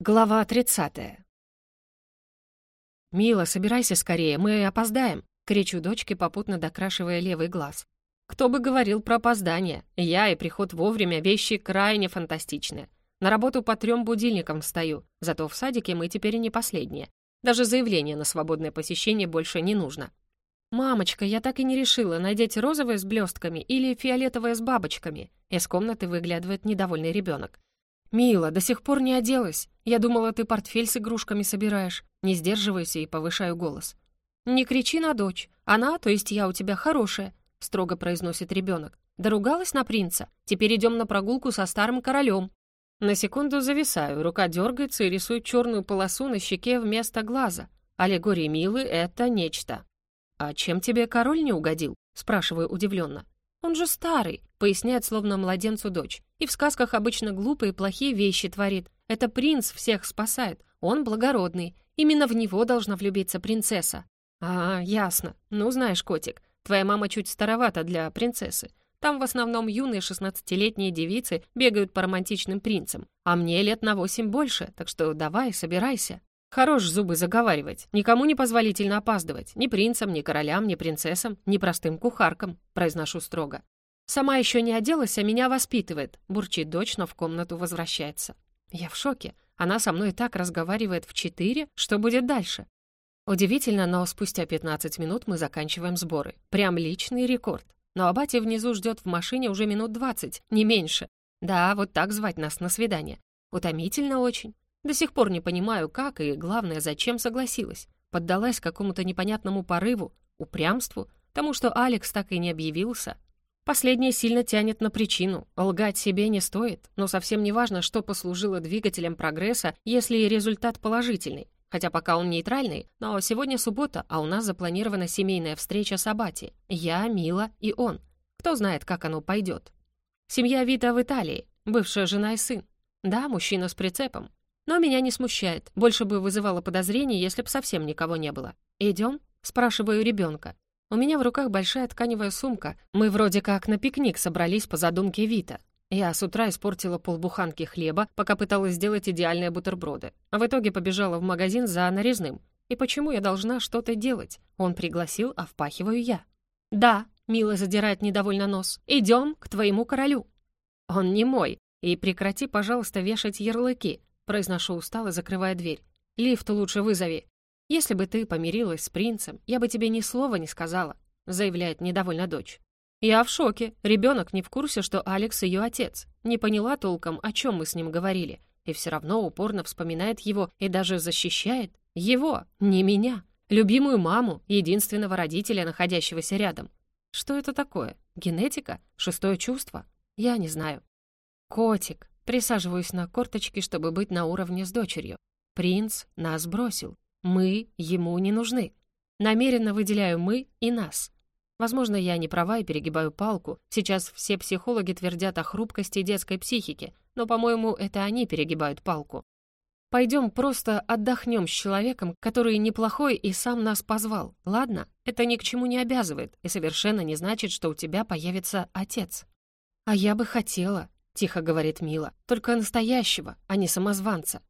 Глава 30. «Мила, собирайся скорее, мы опоздаем!» — кричу дочке, попутно докрашивая левый глаз. Кто бы говорил про опоздание? Я и приход вовремя — вещи крайне фантастичные. На работу по трем будильникам встаю, зато в садике мы теперь не последние. Даже заявление на свободное посещение больше не нужно. «Мамочка, я так и не решила, надеть розовое с блестками или фиолетовое с бабочками». Из комнаты выглядывает недовольный ребенок. «Мила, до сих пор не оделась. Я думала, ты портфель с игрушками собираешь». Не сдерживаюсь и повышаю голос. «Не кричи на дочь. Она, то есть я, у тебя хорошая», — строго произносит ребенок. «Доругалась на принца. Теперь идем на прогулку со старым королем». На секунду зависаю, рука дергается и рисует черную полосу на щеке вместо глаза. Аллегория Милы — это нечто. «А чем тебе король не угодил?» — спрашиваю удивленно. «Он же старый», — поясняет словно младенцу дочь. «И в сказках обычно глупые, плохие вещи творит. Это принц всех спасает. Он благородный. Именно в него должна влюбиться принцесса». «А, ясно. Ну, знаешь, котик, твоя мама чуть старовата для принцессы. Там в основном юные шестнадцатилетние девицы бегают по романтичным принцам. А мне лет на восемь больше, так что давай, собирайся». Хорош зубы заговаривать. Никому не позволительно опаздывать. Ни принцам, ни королям, ни принцессам, ни простым кухаркам, произношу строго. Сама еще не оделась, а меня воспитывает. Бурчит дочь, но в комнату возвращается. Я в шоке. Она со мной так разговаривает в четыре, что будет дальше? Удивительно, но спустя 15 минут мы заканчиваем сборы. Прям личный рекорд. Но Абати внизу ждет в машине уже минут 20, не меньше. Да, вот так звать нас на свидание. Утомительно очень. До сих пор не понимаю, как и, главное, зачем согласилась. Поддалась какому-то непонятному порыву, упрямству, тому, что Алекс так и не объявился. Последнее сильно тянет на причину. Лгать себе не стоит, но совсем не важно, что послужило двигателем прогресса, если результат положительный. Хотя пока он нейтральный, но сегодня суббота, а у нас запланирована семейная встреча с Абати. Я, Мила и он. Кто знает, как оно пойдет. Семья Вита в Италии, бывшая жена и сын. Да, мужчина с прицепом, но меня не смущает. Больше бы вызывало подозрение, если бы совсем никого не было. «Идем?» — спрашиваю ребенка. У меня в руках большая тканевая сумка. Мы вроде как на пикник собрались по задумке Вита. Я с утра испортила полбуханки хлеба, пока пыталась сделать идеальные бутерброды. А в итоге побежала в магазин за нарезным. И почему я должна что-то делать? Он пригласил, а впахиваю я. «Да», — Мила задирает недовольно нос, «идем к твоему королю». «Он не мой. И прекрати, пожалуйста, вешать ярлыки. Произношу устало, закрывая дверь. «Лифт лучше вызови. Если бы ты помирилась с принцем, я бы тебе ни слова не сказала», заявляет недовольна дочь. Я в шоке. Ребенок не в курсе, что Алекс ее отец. Не поняла толком, о чем мы с ним говорили. И все равно упорно вспоминает его и даже защищает. Его, не меня. Любимую маму, единственного родителя, находящегося рядом. Что это такое? Генетика? Шестое чувство? Я не знаю. Котик. Присаживаюсь на корточки, чтобы быть на уровне с дочерью. Принц нас бросил. Мы ему не нужны. Намеренно выделяю «мы» и «нас». Возможно, я не права и перегибаю палку. Сейчас все психологи твердят о хрупкости детской психики, но, по-моему, это они перегибают палку. Пойдем просто отдохнем с человеком, который неплохой и сам нас позвал, ладно? Это ни к чему не обязывает и совершенно не значит, что у тебя появится отец. А я бы хотела, тихо говорит Мила. «Только настоящего, а не самозванца».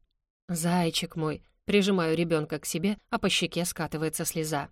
«Зайчик мой», прижимаю ребенка к себе, а по щеке скатывается слеза.